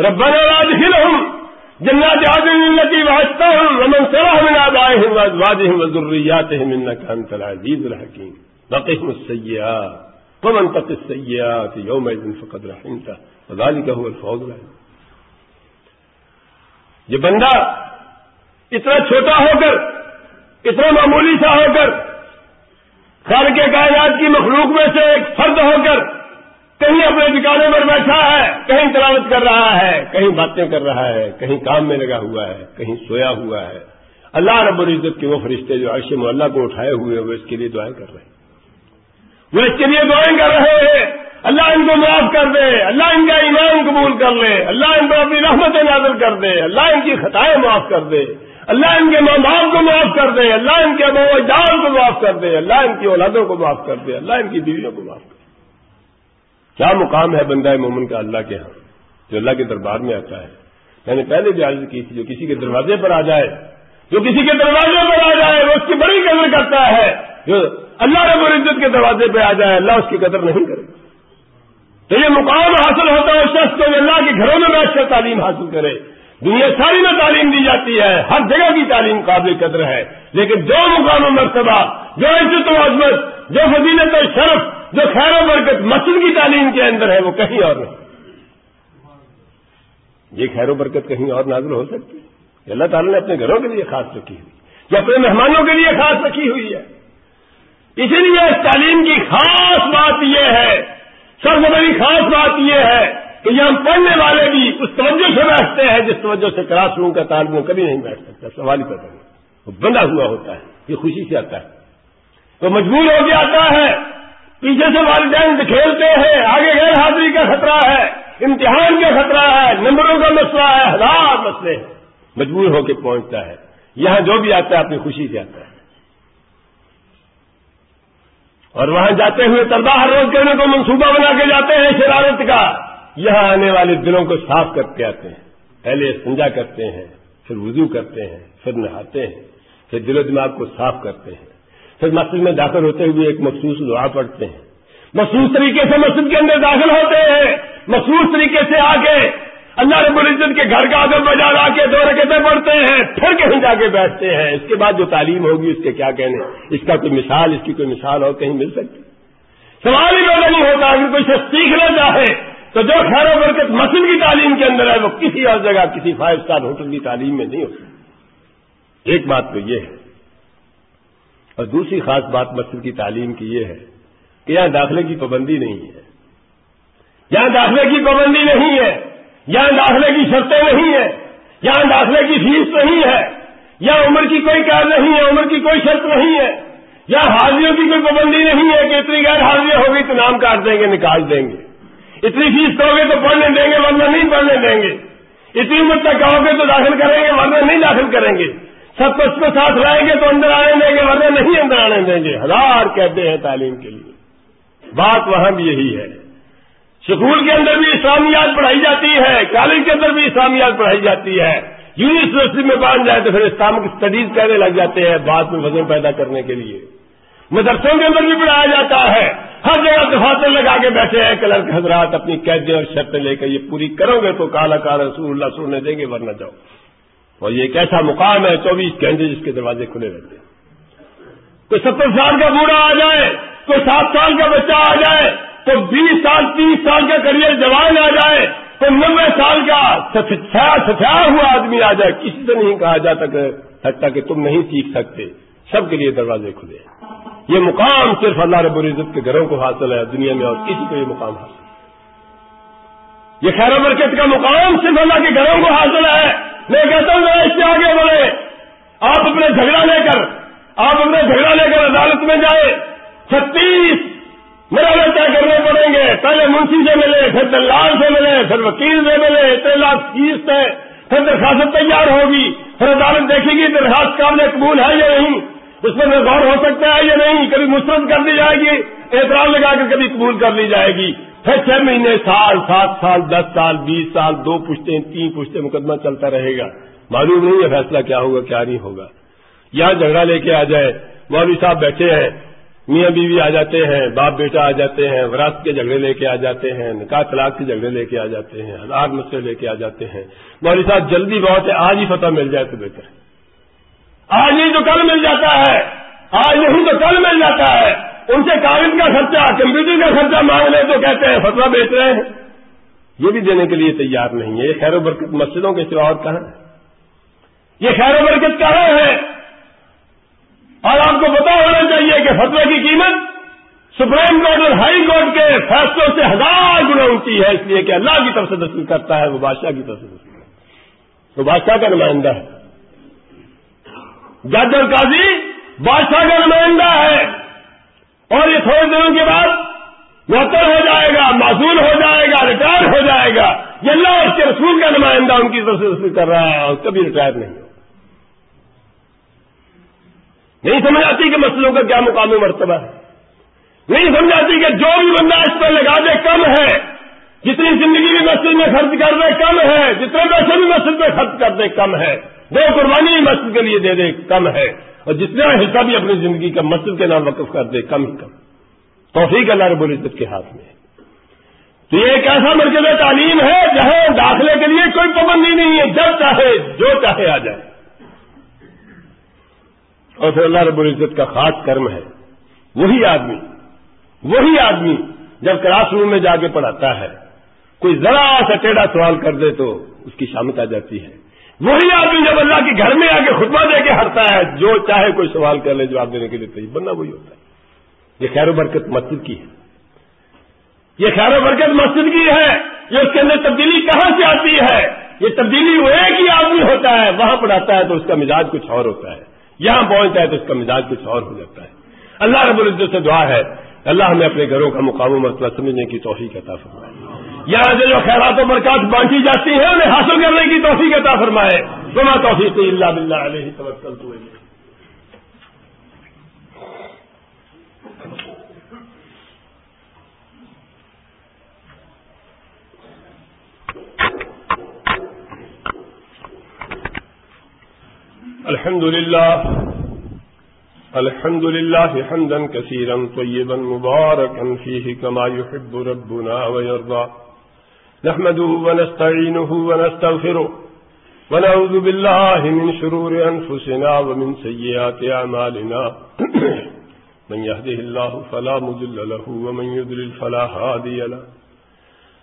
ربنا لا أدخلهم جنات عدن التي وعدتهم ومن سرح من آبائهم وأزواجهم وذرياتهم إنك أنت العزيز الحكيم. وقهم السيئات ومن تق السيئات يومئذ فقد رحمته وذلك هو الفوز العظيم. یہ بندہ اتنا چھوٹا ہو کر اتنا معمولی سا ہو کر خر کے کائنات کی مخلوق میں سے ایک فرد ہو کر کہیں اپنے ٹھکانے پر بیٹھا ہے، کہیں تلاوت کر رہا ہے، کہیں باتیں کر رہا ہے، کہیں کام میں لگا ہوا ہے، کہیں سویا ہوا ہے۔ اللہ رب العزت کے وہ فرشتے جو عرش اللہ کو اٹھائے ہوئے وہ اس کے لیے دعائیں کر رہے ہیں۔ وہ اس کے لیے دعائیں کر رہے ہیں۔ اللہ ان کو معاف کر دے، اللہ ان کا ایمان قبول کر لے، اللہ ان کو اپنی رحمت نازل کر دے، اللہ ان کی خطائیں معاف کر دے، اللہ ان کے ماں باپ کو معاف کر دے، اللہ ان کے ابو اجداد کو معاف کر دے، اللہ ان کی اولادوں کو معاف کر دے، اللہ ان کی بیویوں کو معاف کر دے۔ کیا مقام ہے بندہ مومن کا اللہ کے ہاں جو اللہ کے دربار میں آتا ہے؟ میں نے پہلے بھی عرض کی تھی، جو کسی کے دروازے پر آ جائے، جو کسی کے دروازے پر آ جائے، وہ اس کی بڑی قدر کرتا ہے، جو اللہ رب العزت کے دروازے پہ آ جائے، اللہ اس کی قدر نہیں تو یہ مقام حاصل ہوتا ہے اس شخص کو اللہ کے گھروں میں بیٹھ کر تعلیم حاصل کرے۔ دنیا ساری میں تعلیم دی جاتی ہے، ہر جگہ کی تعلیم قابل قدر ہے۔ لیکن جو مقام و مرتبہ، جو عزت و عظمت، جو فضیلت و شرف، جو خیر و برکت مسجد کی تعلیم کے اندر ہے، وہ کہیں اور نہیں۔ یہ خیر و برکت کہیں اور نازل ہو سکتی ہے۔ اللہ تعالیٰ نے اپنے گھروں کے لیے خاص رکھی ہوئی یا اپنے مہمانوں کے لیے خاص رکھی ہوئی ہے۔ اسی لیے اس تعلیم کی خاص بات یہ ہے سب سے بڑی خاص بات یہ ہے کہ یہاں پڑھنے والے بھی اس توجہ سے بیٹھتے ہیں جس توجہ سے کلاس روم کا تعلق کبھی نہیں بیٹھ سکتا، سوال ہی پیدا نہیں وہ بندہ ہوا ہوتا ہے، یہ خوشی سے آتا ہے۔ وہ مجبور ہو کے آتا ہے، پیچھے سے والدین کھیلتے ہیں، آگے غیر حاضری کا خطرہ ہے، امتحان کا خطرہ ہے، نمبروں کا مسئلہ ہے، ہزار مسئلے ہیں۔ مجبور ہو کے پہنچتا ہے۔ یہاں جو بھی آتا ہے، اپنی خوشی سے آتا ہے۔ اور وہاں جاتے ہوئے تردہ ہر روز کرنے کو منصوبہ بنا کے جاتے ہیں شرارت کا۔ یہاں آنے والے دلوں کو صاف کر کے آتے ہیں۔ پہلے سنجا کرتے ہیں، پھر وضو کرتے ہیں، پھر نہاتے ہیں، پھر دل و دماغ کو صاف کرتے ہیں۔ پھر مسجد میں داخل ہوتے ہوئے ایک مخصوص دعا پڑھتے ہیں۔ مخصوص طریقے سے مسجد کے اندر داخل ہوتے ہیں۔ مخصوص طریقے سے آ کے اللہ رب العزت کے گھر کا ادب بجا لا کے دو رکتیں پڑھتے ہیں، پھر کہیں جا کے بیٹھتے ہیں۔ اس کے بعد جو تعلیم ہوگی، اس کے کیا کہنے؟ اس کا کوئی مثال، اس کی کوئی مثال اور کہیں مل سکتی؟ سوال ہی پیدا نہیں ہوتا اگر کوئی شخص سیکھنا چاہے تو جو خیر و برکت مسجد کی تعلیم کے اندر ہے، وہ کسی اور جگہ، کسی فائیو اسٹار ہوٹل کی تعلیم میں نہیں ہوتی ایک بات تو یہ ہے، اور دوسری خاص بات مسجد کی تعلیم کی یہ ہے کہ یہاں داخلے کی پابندی نہیں ہے۔ یہاں داخلے کی پابندی نہیں ہے۔ یہاں داخلے کی شرطیں نہیں ہیں، یہاں داخلے کی فیس نہیں ہے، یہاں عمر کی کوئی کار نہیں ہے، عمر کی کوئی شرط نہیں ہے، یہاں حاضریوں کی کوئی پابندی نہیں ہے کہ اتنی غیر حاضری ہوگی تو نام کاٹ دیں گے، نکال دیں گے۔ اتنی فیس دو گے تو پڑھنے دیں گے، ورنہ نہیں پڑھنے دیں گے۔ اتنی عمر تک کہو گے تو داخل کریں گے، ورنہ نہیں داخل کریں گے۔ سب کچھ کو ساتھ رہیں گے تو اندر آنے دیں گے، ورنہ نہیں اندر آنے دیں گے۔ ہزار کہتے ہیں تعلیم کے لیے۔ بات وہاں بھی یہی ہے۔ اسکول کے اندر بھی اسلامیات پڑھائی جاتی ہے، کالج کے اندر بھی اسلامیات پڑھائی جاتی ہے۔ یونیورسٹی میں باندھ جائے تو پھر اسلامک اسٹڈیز کہنے لگ جاتے ہیں بعد میں وزن پیدا کرنے کے لیے۔ مدرسوں کے اندر بھی پڑھایا جاتا ہے۔ ہر جگہ دفاتر لگا کے بیٹھے ہیں کلر کے حضرات اپنی قیدیں اور شرطیں لے کر یہ پوری کرو گے تو کالا کالا رسول اللہ سننے دیں گے، ورنہ جاؤ۔ اور یہ ایک ایسا مقام ہے، چوبیس گھنٹے جس کے دروازے کھلے رہتے ہیں۔ کوئی ستر سال کا بوڑھا آ جائے، کوئی سات سال کا بچہ آ جائے تو بیس سال، تیس سال کا کریئر جوان آ جائے، تو نبے سال کا سفیا ہوا آدمی آ جائے، کسی سے نہیں کہا جا سکتا کہ تم نہیں سیکھ سکتے۔ سب کے لیے دروازے کھلے۔ یہ مقام صرف اللہ رب العزت کے گھروں کو حاصل ہے، دنیا میں اور کسی کو یہ مقام حاصل ہے یہ خیر برکت کا مقام صرف اللہ کے گھروں کو حاصل ہے۔ میں کہتا ہوں اس سے آگے بڑھے۔ آپ اپنے جھگڑا لے کر، آپ اپنے جھگڑا لے کر عدالت میں جائے چھتیس مرانے طے کرنے پڑیں گے؟ پہلے منشی سے ملے، پھر دلال سے ملے، پھر وکیل سے ملے، اتنے لاکھ فیس ہے پھر درخواست تیار ہوگی۔ پھر عدالت دیکھے گی درخواست قابل قبول ہے یا نہیں، اس پر غور ہو سکتا ہے یا نہیں، کبھی مسترد کر دی جائے گی، اعتراض لگا کر کبھی قبول کر لی جائے گی۔ پھر چھ مہینے، سال، سات سال، دس سال، بیس سال، دو پشتے تین پشتے مقدمہ چلتا رہے گا۔ معلوم نہیں ہے فیصلہ کیا ہوگا، کیا نہیں ہوگا۔ یہاں جھگڑا لے کے آ جائے، مولوی صاحب بیٹھے ہیں میاں بیوی آ جاتے ہیں، باپ بیٹا آ جاتے ہیں، وراثت کے جھگڑے لے کے آ جاتے ہیں، نکاح طلاق کے جھگڑے لے کے آ جاتے ہیں ہزار مسئلے لے کے آ جاتے ہیں۔ مولوی صاحب، جلدی بہت ہے، آج ہی فتح مل جائے تو بہتر آج ہی تو کل مل جاتا ہے۔ آج نہیں تو کل مل جاتا ہے۔ ان سے کاغذ کا خرچہ، کمپیوٹر کا خرچہ مانگ لے تو کہتے ہیں فتوا بیچ رہے ہیں۔ یہ بھی دینے کے لیے تیار نہیں ہے۔ یہ خیر و برکت مسجدوں کے سوا اور کہاں ہے؟ یہ خیر و برکت کہاں ہے؟ اور آپ کو پتا ہونا چاہیے کہ فتوے کی قیمت سپریم کورٹ اور ہائی کورٹ کے فیصلوں سے ہزار گنا اونچی ہے، اس لیے کہ اللہ کی طرف سے دستخط کرتا ہے، وہ بادشاہ کی طرف سے دستخط کرتا ہے۔ وہ بادشاہ کا نمائندہ ہے۔ جج اور قاضی بادشاہ کا نمائندہ ہے۔ اور یہ تھوڑے دنوں کے بعد محتر ہو جائے گا، معذول ہو جائے گا، ریٹائر ہو جائے گا۔ یہ اللہ اس کے رسول کا نمائندہ ان کی طرف سے دستخط کر رہا ہے اور کبھی ریٹائر نہیں ہو۔ نہیں سمجھ آتی کہ مسئلوں کا کیا مقامی مرتبہ ہے۔ نہیں سمجھ آتی کہ جو بھی بندہ اس پر لگا دے کم ہے۔ جتنی زندگی بھی مسجد میں خرچ کر دے کم ہے، جتنے پیسے بھی مسجد میں خرچ کر دے کم ہے۔ دو قربانی بھی مسجد کے لیے دے دے کم ہے۔ اور جتنا حصہ بھی اپنی زندگی کا مسجد کے نام وقف کر دے کم ہی کم۔ توفیق اللہ رب العزت کے ہاتھ میں۔ تو یہ ایک ایسا مرکز تعلیم ہے جہاں داخلے کے لیے کوئی پابندی نہیں ہے۔ جب چاہے، جو چاہے آ جائے۔ اور پھر اللہ رب العزت کا خاص کرم ہے۔ وہی آدمی وہی آدمی جب کلاس روم میں جا کے پڑھاتا ہے، کوئی ذرا سا ٹیڑھا سوال کر دے تو اس کی شامت آ جاتی ہے۔ وہی آدمی جب اللہ کے گھر میں آ کے خطبہ دے کے ہٹتا ہے، جو چاہے کوئی سوال کر لے، جواب دینے کے لیے تیز بننا وہی ہوتا ہے۔ یہ خیر و برکت مسجد کی ہے۔ یہ خیر و برکت مسجد کی ہے، یہ اس کے اندر تبدیلی کہاں سے آتی ہے؟ یہ تبدیلی وہ ایک ہی آدمی ہوتا ہے، وہاں پڑھاتا ہے تو اس کا مزاج کچھ اور ہوتا ہے۔ یہاں پہنچتا ہے تو اس کا مزاج کچھ اور ہو جاتا ہے۔ اللہ رب العزت سے دعا ہے۔ اللہ ہمیں اپنے گھروں کا مقام و مسئلہ سمجھنے کی توفیق عطا فرمائے۔ یہاں سے جو خیرات و برکات بانٹی جاتی ہیں، انہیں حاصل کرنے کی توفیق عطا فرمائے۔ بنا توفیق اللہ بلّہ علیہ توکل الحمد لله الحمد لله حمدا كثيرا طيبا مباركا فيه كما يحب ربنا ويرضى نحمده ونستعينه ونستغفره ونعوذ بالله من شرور أنفسنا ومن سيئات أعمالنا من يهده الله فلا مذل له، ومن يذلل فلا هادي له۔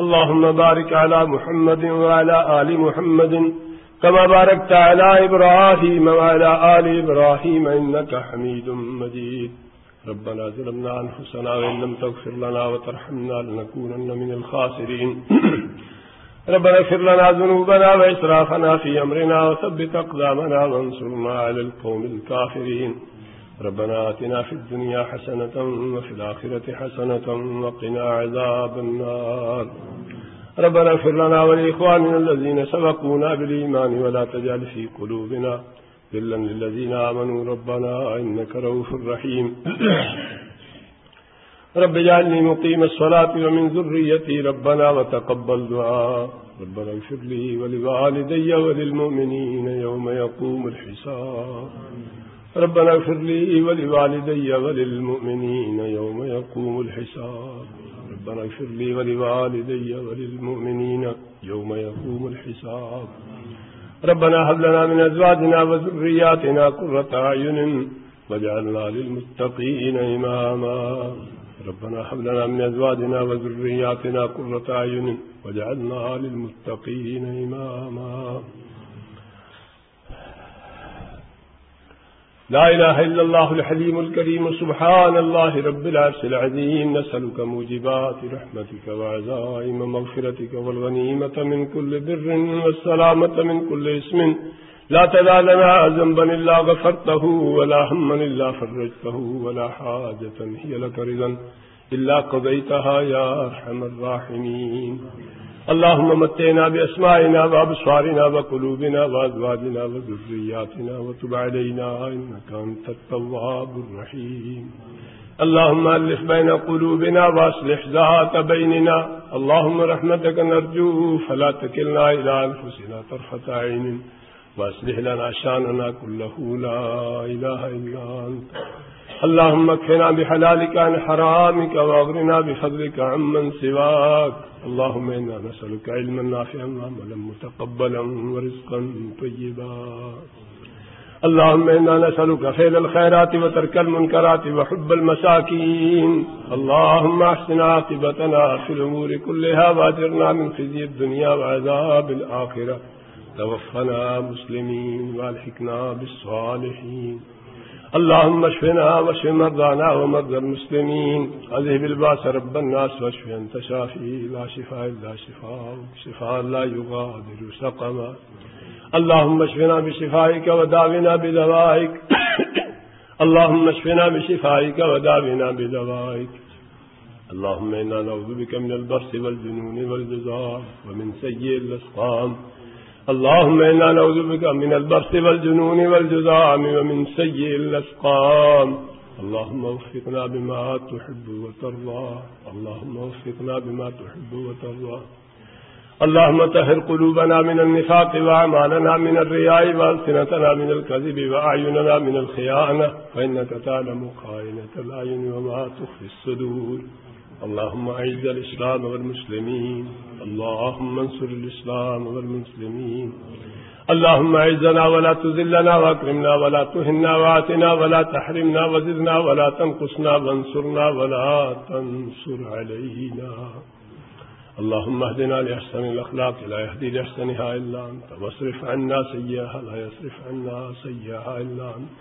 اللهم بارك على محمد وعلى آل محمد كما باركت على إبراهيم وعلى آل إبراهيم إنك حميد مجيد. ربنا ظلمنا أنفسنا وإن لم تغفر لنا وترحمنا لنكونن من الخاسرين. ربنا اغفر لنا ذنوبنا وإسرافنا في أمرنا وثبت أقدامنا وانصرنا على القوم الكافرين. ربنا آتنا في الدنيا حسنة وفي الآخرة حسنة وقنا عذاب النار. ربنا اغفر لنا ولإخواننا الذين سبقونا بالإيمان ولا تجعل في قلوبنا ذلا للذين آمنوا. ربنا إنك روف رحيم. رب اجعلني مقيم الصلاة ومن ذريتي ربنا وتقبل دعاء. ربنا اغفر لي ولوالدي وللمؤمنين يوم يقوم الحساب. ربنا اغفر لي ولوالدي وللمؤمنين يوم يقوم الحساب. ربنا اغفر لي ولوالدي وللمؤمنين يوم يقوم الحساب. ربنا هب لنا من أزواجنا وذرياتنا قرة أعين واجعلنا للمتقين إماما. ربنا هب لنا من أزواجنا وذرياتنا قرة أعين واجعلنا للمتقين إماما. لا إله إلا الله الحليم الكريم سبحان الله رب العرش العظيم. نسألك موجبات رحمتك وعزائم مغفرتك والغنيمة من كل بر والسلامة من كل اسم. لا تدع لنا ذنبا إلا غفرته ولا هما إلا فرجته ولا حاجة هي لك رضا إلا قضيتها يا أرحم الراحمين. اللهم متنا بأسمائنا وأبصارنا وقلوبنا وأزواجنا وذرياتنا وتب علينا إنك أنت التواب الرحيم اللهم ألف بين قلوبنا وأصلح ذات بيننا اللهم رحمتك نرجو فلا تكلنا إلى أنفسنا طرفة عين وأصلح لنا شاننا كله لا إله إلا أنت اللهم اكفنا بحلالك عن حرامك واغرنا بفضلك عمن سواك. اللهم إنا نسألك علما نافعا وعملا متقبلا ورزقا طيبا. اللهم إنا نسألك فعل الخيرات وترك المنكرات وحب المساكين. اللهم احسن عاقبتنا في الأمور كلها واجرنا من خزي الدنيا وعذاب الآخرة. توفنا مسلمين والحكنا بالصالحين. اللهم اشفنا واشف مرضانا ومرضى المسلمين. اذهب الباس رب الناس واشف انت شافي. لا شفاء الا شفاء. شفاء لا يغادر سقما. اللهم اشفنا بشفائك وداونا بدوائك. اللهم اشفنا بشفائك وداونا بدوائك. اللهم انا نعوذ بك من البرص والجنون والجزاء ومن سيء الاسقام اللهم إنا نعوذ بك من البرس والجنون والجزام ومن سيء الأسقام. اللهم وفقنا بما تحب وترضى. اللهم وفقنا بما تحب وترضى. اللهم تهر قلوبنا من النفاق وأعمالنا من الرياء وألسنتنا من الكذب وأعيننا من الخيانة. فإنك تعلم خائنة الأعين وما تخفي الصدور. اللهم أعز الإسلام والمسلمين، اللهم انصر الإسلام والمسلمين. اللهم أعزنا ولا تذلنا وأكرمنا ولا تهنا وآتنا ولا تحرمنا وزدنا ولا تنقصنا وانصرنا ولا تنصر علينا. اللهم اهدنا لأحسن الأخلاق، لا يهدي لأحسنها إلا أنت. واصرف عنا سيئها، لا يصرف عنا سيئها إلا أنت.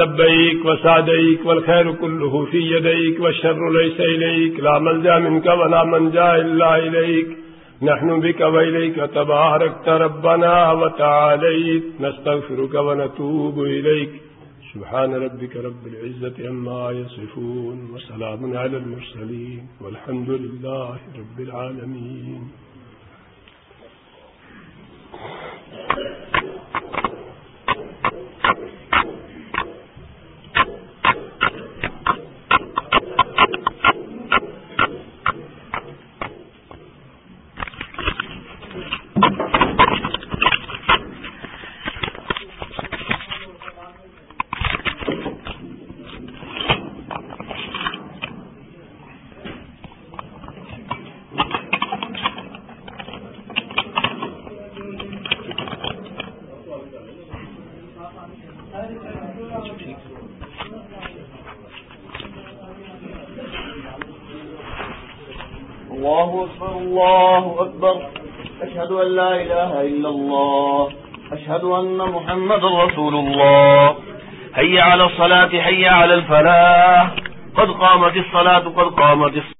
لبيك وسعديك والخير كله في يديك والشر ليس إليك لا ملجا منك ولا منجا إلا إليك نحن بك وإليك تباركت ربنا وتعاليت نستغفرك ونتوب إليك سبحان ربك رب العزة عما يصفون وسلام على المرسلين والحمد لله رب العالمين لا إله إلا الله.
أشهد أن محمد رسول الله. هيا على الصلاة هيا على الفلاح. قد قامت الصلاة، قد قامت الصلاة.